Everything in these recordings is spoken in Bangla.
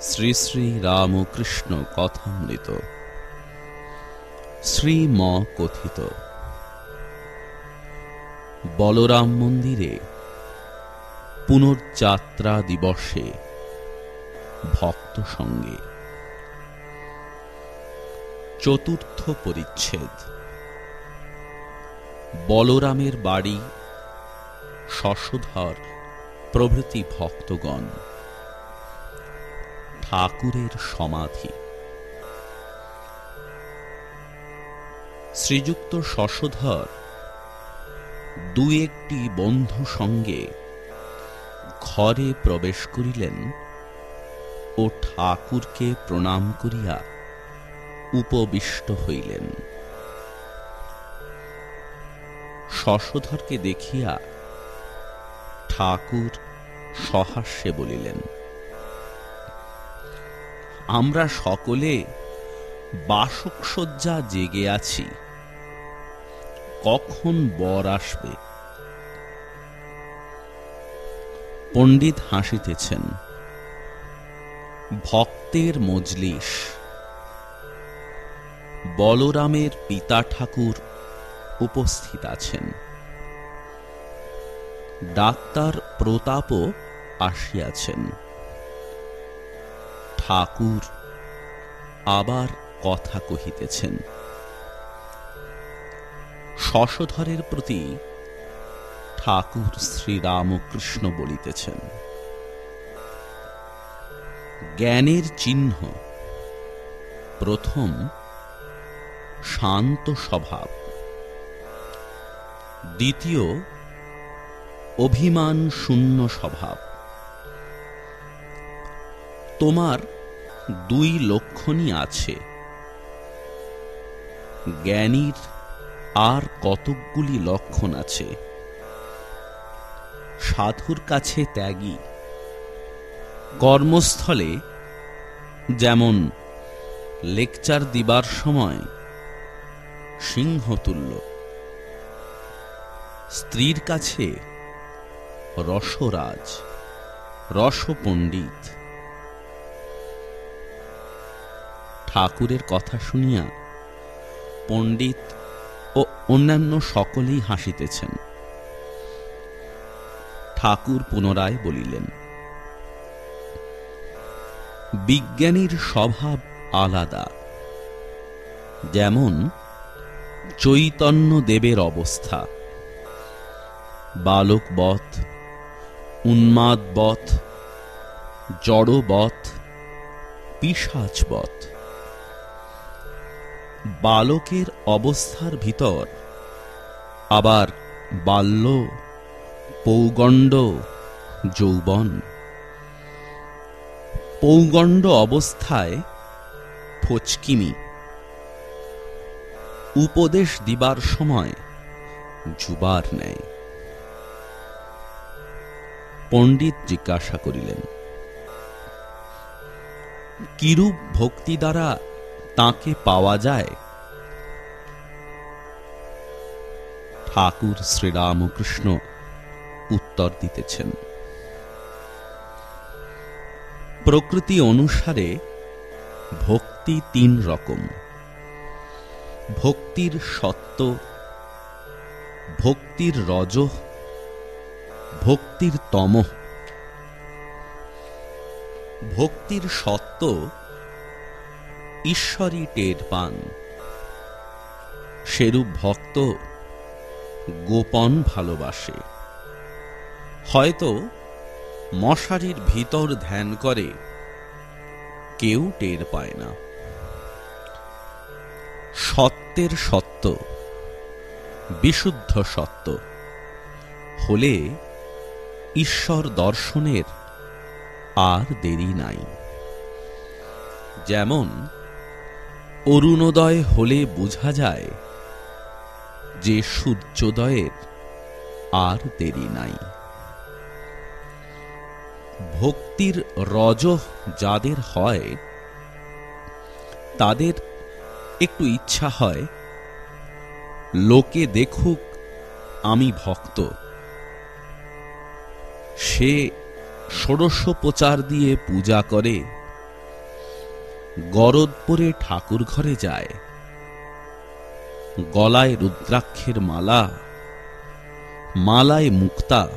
শ্রী শ্রী রামকৃষ্ণ কথামৃত। শ্রীম কথিত বলরাম মন্দিরে পুনর্যাত্রা দিবসে ভক্ত সঙ্গে। চতুর্থ পরিচ্ছেদ। বলরামের বাড়ি শশধর প্রভৃতি ভক্তগণ। ঠাকুরের সমাধি। শ্রীযুক্ত শশধর দু একটি বন্ধু সঙ্গে ঘরে প্রবেশ করিলেন ও ঠাকুরকে প্রণাম করিয়া উপবিষ্ট হইলেন। শশধরকে দেখিয়া ঠাকুর সহাস্যে বলিলেন আমরা সকলে বাসকসজ্জা জেগে আছি। কখন বর আসবে? পণ্ডিত হাসিতেছেন, ভক্তের মজলিস। বলরামের পিতা ঠাকুর উপস্থিত আছেন। ডাক্তার প্রতাপও আসিয়াছেন। ঠাকুর আবার কথা কহিতেছেন। শশধরের প্রতি ঠাকুর শ্রীরামকৃষ্ণ বলিতেছেন, জ্ঞানের চিহ্ন প্রথম শান্ত স্বভাব, দ্বিতীয় অভিমান শূন্য স্বভাব। তোমার দুই লক্ষণই আছে। জ্ঞানীর আর কতকগুলি লক্ষণ আছে। সাধুর কাছে ত্যাগী। কর্মস্থলে যেমন লেকচার দিবার সময় সিংহতুল্য। স্ত্রীর কাছে রসরাজ, রসপণ্ডিত। ঠাকুরের কথা শুনিয়া পণ্ডিত ও অন্যান্য সকলেই হাসিতেছেন। ঠাকুর পুনরায় বলিলেন, বিজ্ঞানীর স্বভাব আলাদা। যেমন চৈতন্য দেবের অবস্থা বালকবধ উন্মাদবধ জড়বধ পিসাচবধ বালকের অবস্থার ভিতর। আবার বাল্য, পৌগণ্ড, যৌবন। পৌগণ্ড অবস্থায় ফচকিমি উপদেশ দিবার সময় জুবার নেয়। পণ্ডিত জিজ্ঞাসা করিলেন, কিরূপ ভক্তি দ্বারা তাকে পাওয়া যায়। ঠাকুর শ্রীরামকৃষ্ণ উত্তর দিতেছেন। প্রকৃতি অনুসারে ভক্তি তিন রকম। ভক্তির সত্য ভক্তির রজ, ভক্তির তম। ভক্তির সত্য ঈশ্বরই টের পান। সেরূপ ভক্ত গোপন ভালোবাসে। হয়তো মশারির ভিতর ধ্যান করে কেউ টের পায় না। সত্যের সত্য, বিশুদ্ধ সত্য হলে ঈশ্বর দর্শনের আর দেরি নাই। যেমন অরুণোদয় হলে বোঝা যায় যে সূর্যোদয়ের আর দেরি নাই। ভক্তির রজ যাদের হয়, তাদের একটু ইচ্ছা হয়, লোকে দেখুক আমি ভক্ত। সে ষোড়শোপচার দিয়ে পূজা করে গরদ পরে ঠাকুর ঘরে যায়। গলায় রুদ্রাক্ষের মালা, মালায় মুক্তা।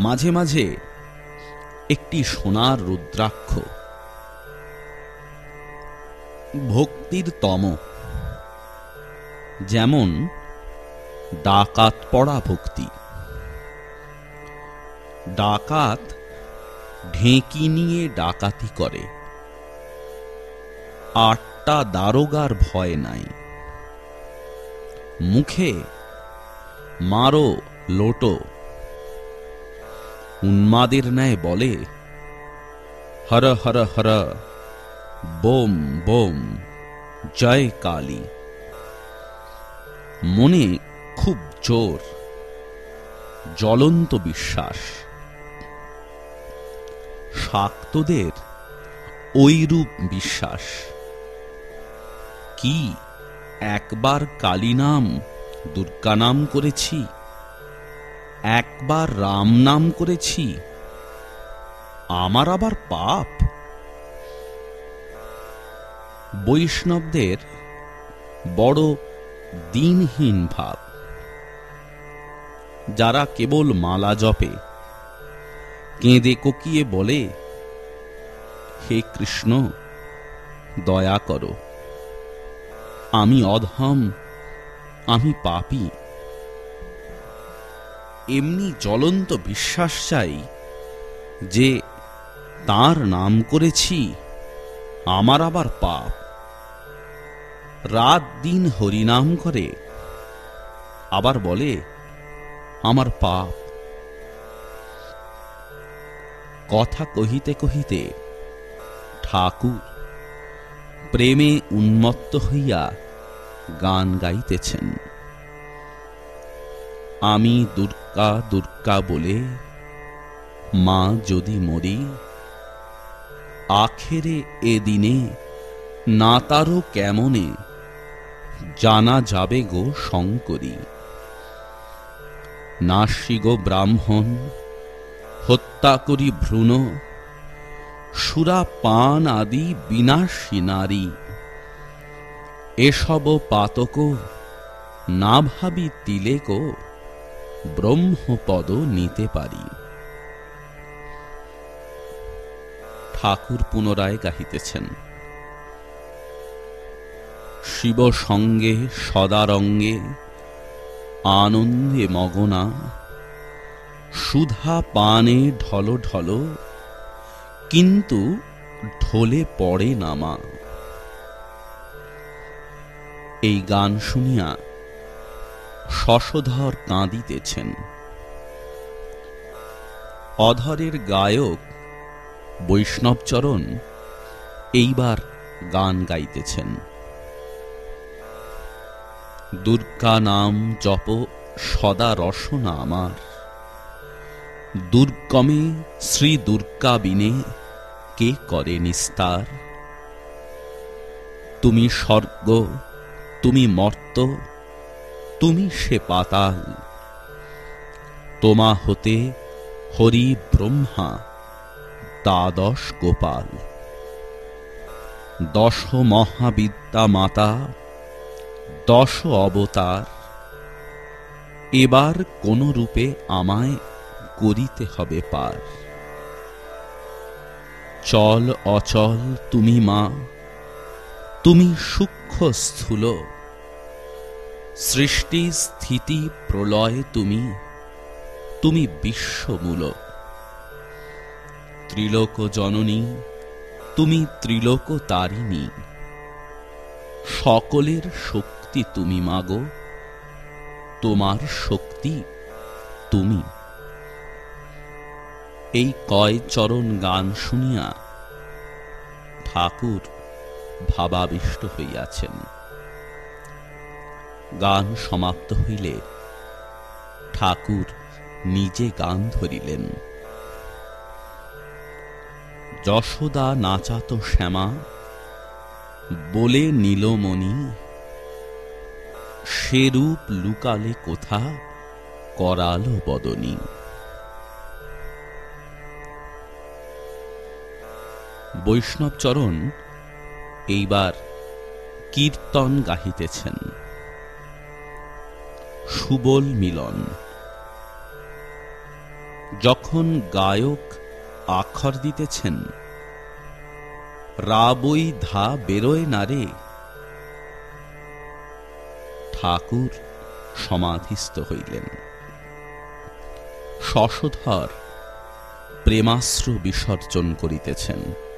মাঝে মাঝে একটি সোনার রুদ্রাক্ষ। ভক্তির তম। যেমন ডাকাত পড়া ভক্তি। ডাকাত ঢেঁকি নিয়ে ডাকাতি করে। আটটা দারোগার ভয় নাই। মুখে মারো, লোটো। উন্মাদের ন্যায় বলে, হর হর হর, বোম বোম, জয় কালী। মনে খুব জোর, জ্বলন্ত বিশ্বাস। শাক্তদের ঐরূপ বিশ্বাস। কি? একবার কালী নাম দুর্গা নাম করেছি। একবার রাম নাম করেছি। আমার আবার পাপ। বৈষ্ণবদের বড় দিনহীন ভাব। যারা কেবল মালা জপে, কেঁদে কোকিয়ে বলে, হে কৃষ্ণ, দয়া করো। আমি অধম, আমি পাপী। এমনি জ্বলন্ত বিশ্বাস চাই যে তার নাম করেছি, আমার আবার পাপ। রাত দিন হরিনাম করে, আবার বলে, আমার পাপ। কথা কহিতে কহিতে ঠাকুর প্রেমে উন্মত্ত হইয়া গান গাইতেছেন। আমি দুর্গা দুর্গা বলে মা যদি মরি, আখেরে এ দিনে না তারও কেমনে জানা যাবে গো শঙ্করী? নাসি গো ব্রাহ্মণ হত্যা করি ভ্রূণ সুরা পান আদি বিনাশী নারী। এসব পাতক না ভাবি তিলেক ব্রহ্মপদ নিতে পারি। ঠাকুর পুনরায় গাহিতেছেন। শিব সঙ্গে সদারঙ্গে আনন্দে মগনা, সুধা পানে ঢল ঢল কিন্তু ঢোলে পড়ে নামা এই গান শুনিয়া শশধর কাঁদিতেছেন। অধরের গায়ক বৈষ্ণবচরণ এইবার গান গাইতেছেন। দুর্গা নাম জপ সদা রসনা আমার। দুর্গমে শ্রী দুর্গা বিনে কে করে নিস্তার? তুমি স্বর্গ, তুমি মর্ত, তুমি সে পাতাল। তোমা হতে হরি ব্রহ্মা, দ্বাদশ গোপাল। দশ মহাবিদ্যা মাতা, দশ অবতার। এবার কোন রূপে আমায় করিতে হবে পার। চল অচল তুমি মা, তুমি সূক্ষ্ম স্থূল। সৃষ্টি স্থিতি প্রলয় তুমি তুমি বিশ্বমূল। ত্রিলোক জননী, তুমি ত্রিলোক তারিণী, সকলের শক্তি তুমি মাগো তোমার শক্তি তুমি। এই কয় চরণ গান শুনিয়া ঠাকুর ভাবাবিষ্ট হইয়াছেন। গান সমাপ্ত হইলে ঠাকুর নিজে গান ধরিলেন। যশোদা নাচাত শ্যামা, বলে নীলমণি সেরূপ লুকালে কোথা করালো বদনী। বৈষ্ণবচরণ এইবার কীর্তন গাহিতেছেন। সুবল মিলন। যখন গায়ক আখর দিতেছেন, রাবই ধা বেরোয় না রে। ঠাকুর সমাধিস্থ হইলেন। শশধর প্রেমাশ্রু বিসর্জন করিতেছেন।